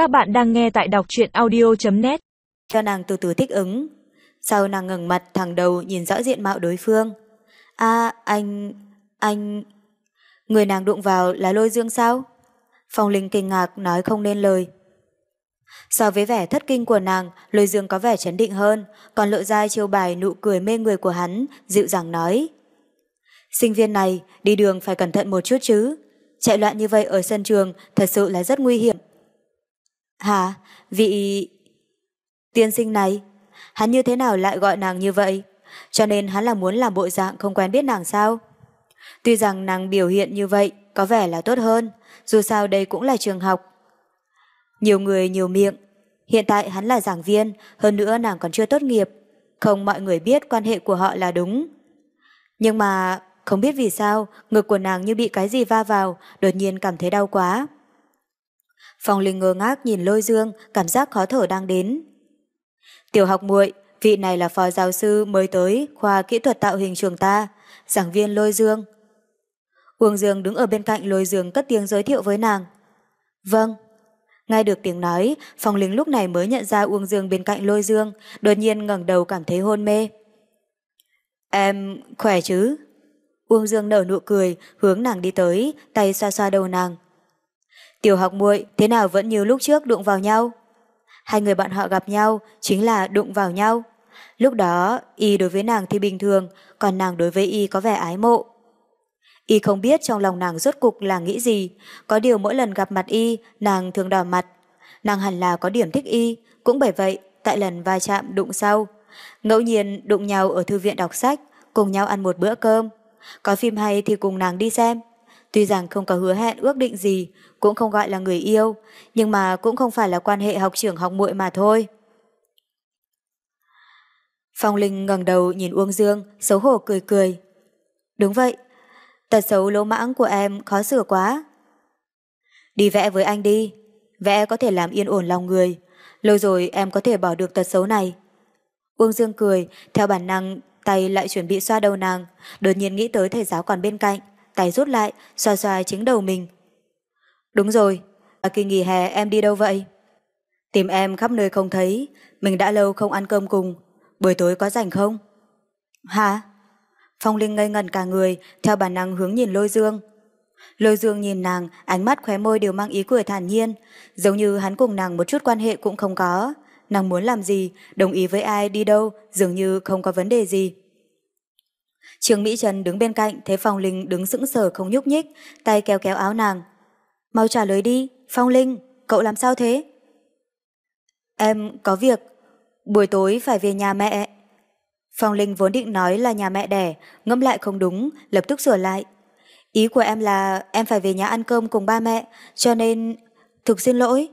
Các bạn đang nghe tại đọc truyện audio.net Cho nàng từ từ thích ứng. Sau nàng ngẩng mặt thẳng đầu nhìn rõ diện mạo đối phương. a anh... anh... Người nàng đụng vào là lôi dương sao? Phong Linh kinh ngạc nói không nên lời. So với vẻ thất kinh của nàng, lôi dương có vẻ chấn định hơn, còn lộ ra chiêu bài nụ cười mê người của hắn, dịu dàng nói. Sinh viên này, đi đường phải cẩn thận một chút chứ. Chạy loạn như vậy ở sân trường thật sự là rất nguy hiểm. Hả? Vị... Tiên sinh này? Hắn như thế nào lại gọi nàng như vậy? Cho nên hắn là muốn làm bộ dạng không quen biết nàng sao? Tuy rằng nàng biểu hiện như vậy có vẻ là tốt hơn, dù sao đây cũng là trường học. Nhiều người nhiều miệng, hiện tại hắn là giảng viên, hơn nữa nàng còn chưa tốt nghiệp, không mọi người biết quan hệ của họ là đúng. Nhưng mà không biết vì sao ngực của nàng như bị cái gì va vào, đột nhiên cảm thấy đau quá. Phong Linh ngơ ngác nhìn lôi dương, cảm giác khó thở đang đến. Tiểu học muội, vị này là phó giáo sư mới tới khoa kỹ thuật tạo hình trường ta, giảng viên lôi dương. Uông Dương đứng ở bên cạnh lôi dương cất tiếng giới thiệu với nàng. Vâng. Nghe được tiếng nói, Phong Linh lúc này mới nhận ra Uông Dương bên cạnh lôi dương, đột nhiên ngẩng đầu cảm thấy hôn mê. Em khỏe chứ? Uông Dương nở nụ cười, hướng nàng đi tới, tay xoa xoa đầu nàng. Tiểu học muội thế nào vẫn như lúc trước đụng vào nhau? Hai người bạn họ gặp nhau chính là đụng vào nhau. Lúc đó, y đối với nàng thì bình thường, còn nàng đối với y có vẻ ái mộ. Y không biết trong lòng nàng rốt cục là nghĩ gì, có điều mỗi lần gặp mặt y, nàng thường đỏ mặt. Nàng hẳn là có điểm thích y, cũng bởi vậy, tại lần va chạm đụng sau. Ngẫu nhiên đụng nhau ở thư viện đọc sách, cùng nhau ăn một bữa cơm. Có phim hay thì cùng nàng đi xem. Tuy rằng không có hứa hẹn ước định gì, cũng không gọi là người yêu, nhưng mà cũng không phải là quan hệ học trưởng học muội mà thôi. Phong Linh ngẩng đầu nhìn Uông Dương, xấu hổ cười cười. Đúng vậy, tật xấu lỗ mãng của em khó sửa quá. Đi vẽ với anh đi, vẽ có thể làm yên ổn lòng người, lâu rồi em có thể bỏ được tật xấu này. Uông Dương cười, theo bản năng tay lại chuẩn bị xoa đầu nàng, đột nhiên nghĩ tới thầy giáo còn bên cạnh, tay rút lại, xoa xoa chính đầu mình. Đúng rồi, ở kỳ nghỉ hè em đi đâu vậy? Tìm em khắp nơi không thấy, mình đã lâu không ăn cơm cùng, buổi tối có rảnh không? Hả? Phong Linh ngây ngẩn cả người, theo bản năng hướng nhìn lôi dương. Lôi dương nhìn nàng, ánh mắt khóe môi đều mang ý cười thản nhiên, giống như hắn cùng nàng một chút quan hệ cũng không có. Nàng muốn làm gì, đồng ý với ai đi đâu, dường như không có vấn đề gì. Trương Mỹ Trần đứng bên cạnh thấy Phong Linh đứng sững sờ không nhúc nhích, tay kéo kéo áo nàng. Mau trả lời đi, Phong Linh, cậu làm sao thế? Em có việc, buổi tối phải về nhà mẹ. Phong Linh vốn định nói là nhà mẹ đẻ, ngẫm lại không đúng, lập tức sửa lại. Ý của em là em phải về nhà ăn cơm cùng ba mẹ, cho nên... Thực xin lỗi.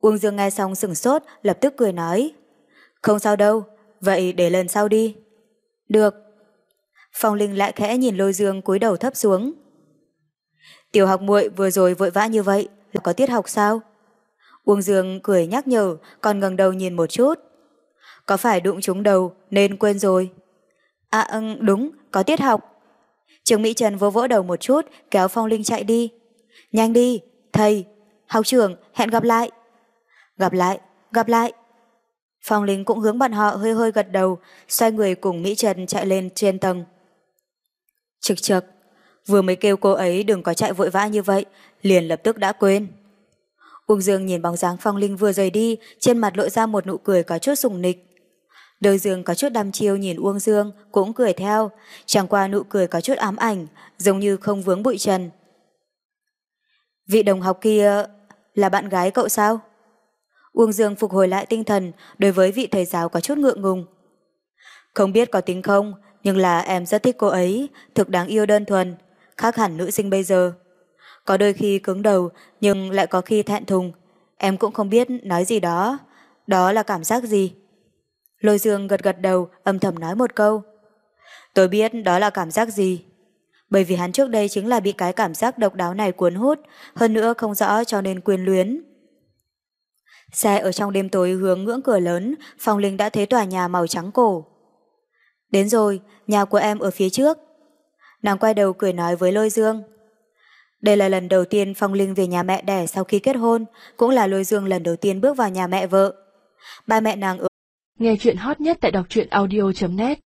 Uông Dương nghe xong sửng sốt, lập tức cười nói. Không sao đâu, vậy để lần sau đi. Được. Phong Linh lại khẽ nhìn lôi dương cúi đầu thấp xuống. Tiểu học muội vừa rồi vội vã như vậy là có tiết học sao? Uông Dương cười nhắc nhở, còn ngẩng đầu nhìn một chút. Có phải đụng trúng đầu nên quên rồi? À ưng, đúng, có tiết học. Trường Mỹ Trần vô vỗ đầu một chút, kéo Phong Linh chạy đi. Nhanh đi, thầy, học trưởng, hẹn gặp lại. Gặp lại, gặp lại. Phong Linh cũng hướng bọn họ hơi hơi gật đầu, xoay người cùng Mỹ Trần chạy lên trên tầng. Trực trực, vừa mới kêu cô ấy đừng có chạy vội vã như vậy, liền lập tức đã quên. Uông Dương nhìn bóng dáng Phong Linh vừa rời đi, trên mặt lộ ra một nụ cười có chút sùng nịch. Đôi Dương có chút đăm chiêu nhìn Uông Dương, cũng cười theo, chẳng qua nụ cười có chút ám ảnh, giống như không vướng bụi trần. Vị đồng học kia là bạn gái cậu sao? Uông Dương phục hồi lại tinh thần đối với vị thầy giáo có chút ngượng ngùng. Không biết có tính không, nhưng là em rất thích cô ấy, thực đáng yêu đơn thuần, khác hẳn nữ sinh bây giờ. Có đôi khi cứng đầu, nhưng lại có khi thẹn thùng. Em cũng không biết nói gì đó. Đó là cảm giác gì? Lôi Dương gật gật đầu, âm thầm nói một câu. Tôi biết đó là cảm giác gì. Bởi vì hắn trước đây chính là bị cái cảm giác độc đáo này cuốn hút, hơn nữa không rõ cho nên quyền luyến. Xe ở trong đêm tối hướng ngưỡng cửa lớn, Phong Linh đã thấy tòa nhà màu trắng cổ. Đến rồi, nhà của em ở phía trước. Nàng quay đầu cười nói với Lôi Dương. Đây là lần đầu tiên Phong Linh về nhà mẹ đẻ sau khi kết hôn, cũng là Lôi Dương lần đầu tiên bước vào nhà mẹ vợ. Ba mẹ nàng Nghe chuyện hot nhất tại đọc truyện audio.net